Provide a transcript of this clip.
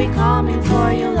be coming for you.